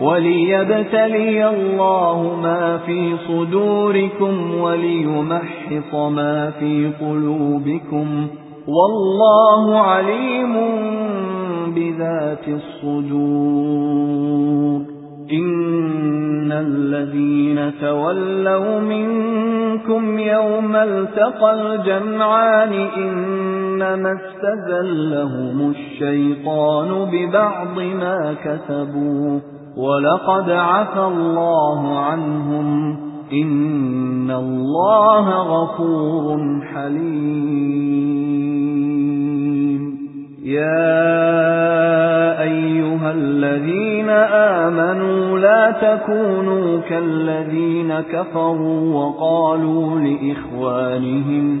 وَلِيَبْتَلِيَ اللَّهُ مَا فِي صُدُورِكُمْ وَلِيُمَحِّصَ مَا فِي قُلُوبِكُمْ وَاللَّهُ عَلِيمٌ بِذَاتِ الصُّدُورِ. إِنَّ الَّذِينَ تَوَلَّوْا مِنكُمْ يَوْمَ الْتَقَى الْجَمْعَانِ إِنَّمَا اسْتَزَلَّهُمُ الشَّيْطَانُ بِبَعْضِ مَا كَسَبُوا وَلَقَدْ عَفَا اللَّهُ عَنْهُمْ إِنَّ اللَّهَ غَفُورٌ حَلِيمٌ. يَا أَيُّهَا الَّذِينَ آمَنُوا لَا تَكُونُوا كَالَّذِينَ كَفَرُوا وَقَالُوا لِإِخْوَانِهِمْ